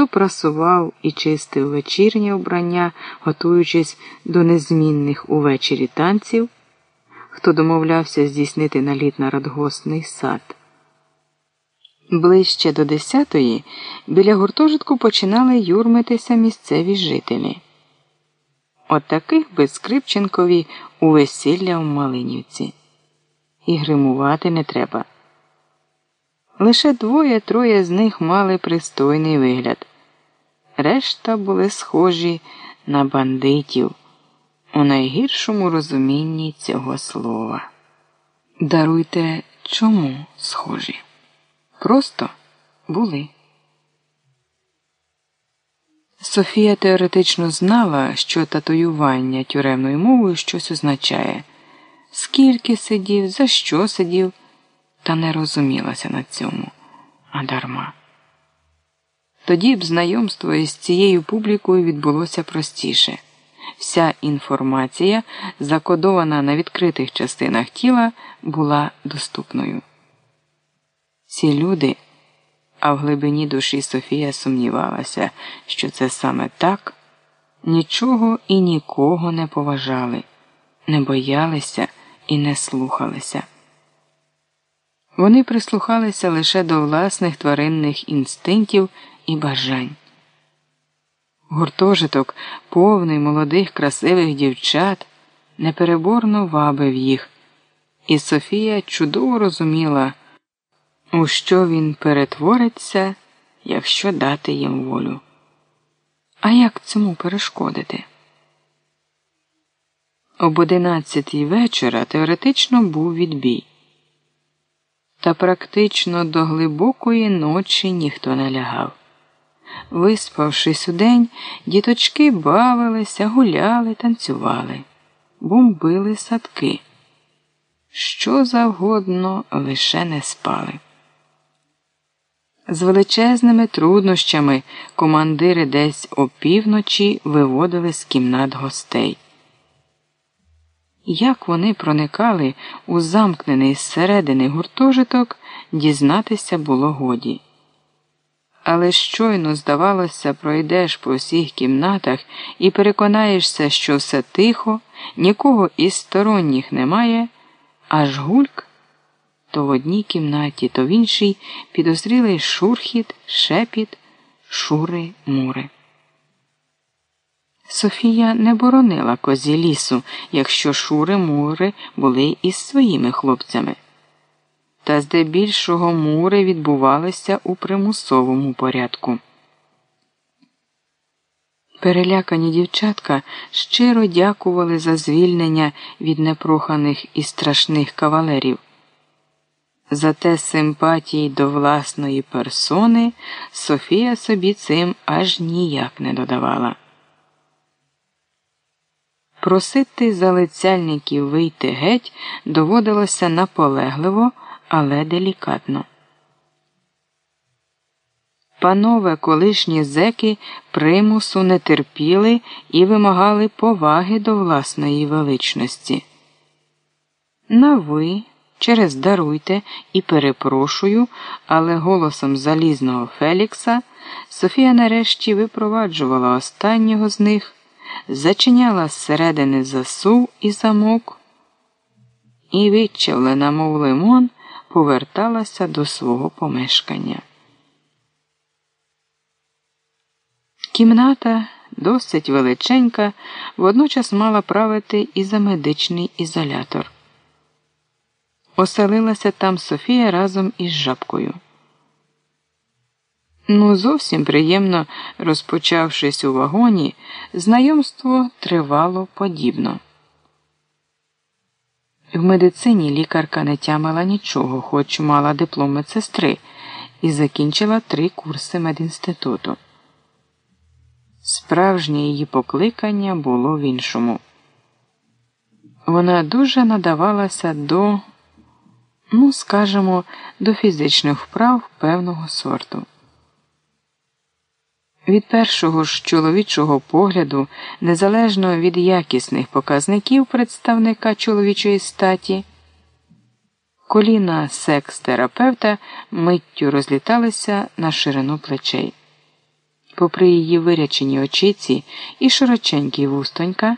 хто прасував і чистив вечірнє вбрання, готуючись до незмінних увечері танців, хто домовлявся здійснити наліт на радгосний сад. Ближче до десятої біля гуртожитку починали юрмитися місцеві жителі. От таких би Скрипченкові у весілля в Малинівці. І гримувати не треба. Лише двоє-троє з них мали пристойний вигляд. Решта були схожі на бандитів у найгіршому розумінні цього слова. Даруйте, чому схожі? Просто були. Софія теоретично знала, що татуювання тюремною мовою щось означає, скільки сидів, за що сидів, та не розумілася на цьому, а дарма. Тоді б знайомство із цією публікою відбулося простіше. Вся інформація, закодована на відкритих частинах тіла, була доступною. Ці люди, а в глибині душі Софія сумнівалася, що це саме так, нічого і нікого не поважали, не боялися і не слухалися. Вони прислухалися лише до власних тваринних інстинктів і бажань. Гуртожиток, повний молодих, красивих дівчат, непереборно вабив їх, і Софія чудово розуміла, у що він перетвориться, якщо дати їм волю. А як цьому перешкодити? Об одинадцятій вечора теоретично був відбій. Та практично до глибокої ночі ніхто не лягав. Виспавшись у день, діточки бавилися, гуляли, танцювали, бомбили садки. Що завгодно лише не спали. З величезними труднощами командири десь опівночі виводили з кімнат гостей. Як вони проникали у замкнений зсередини гуртожиток, дізнатися було годі. Але щойно, здавалося, пройдеш по всіх кімнатах і переконаєшся, що все тихо, нікого із сторонніх немає, аж гульк то в одній кімнаті, то в іншій підозрілий шурхіт, шепіт, шури, мури. Софія не боронила козі лісу, якщо шури мури були із своїми хлопцями. Та здебільшого мури відбувалися у примусовому порядку. Перелякані дівчатка щиро дякували за звільнення від непроханих і страшних кавалерів. Зате симпатії до власної персони Софія собі цим аж ніяк не додавала. Просити залицяльників вийти геть доводилося наполегливо, але делікатно. Панове колишні зеки примусу не терпіли і вимагали поваги до власної величності. На ви через даруйте і перепрошую, але голосом залізного Фелікса Софія нарешті випроваджувала останнього з них, зачиняла зсередини засув і замок, і відчавлена, мов лимон, поверталася до свого помешкання. Кімната, досить величенька, водночас мала правити і за медичний ізолятор. Оселилася там Софія разом із жабкою. Ну, зовсім приємно розпочавшись у вагоні, знайомство тривало подібно. В медицині лікарка не тямила нічого, хоч мала диплом медсестри, і закінчила три курси медінституту. Справжнє її покликання було в іншому. Вона дуже надавалася до ну, скажімо, до фізичних вправ певного сорту. Від першого ж чоловічого погляду, незалежно від якісних показників представника чоловічої статі, коліна секс-терапевта миттю розліталися на ширину плечей. попри її вирячені очиці і широченькі вустонька.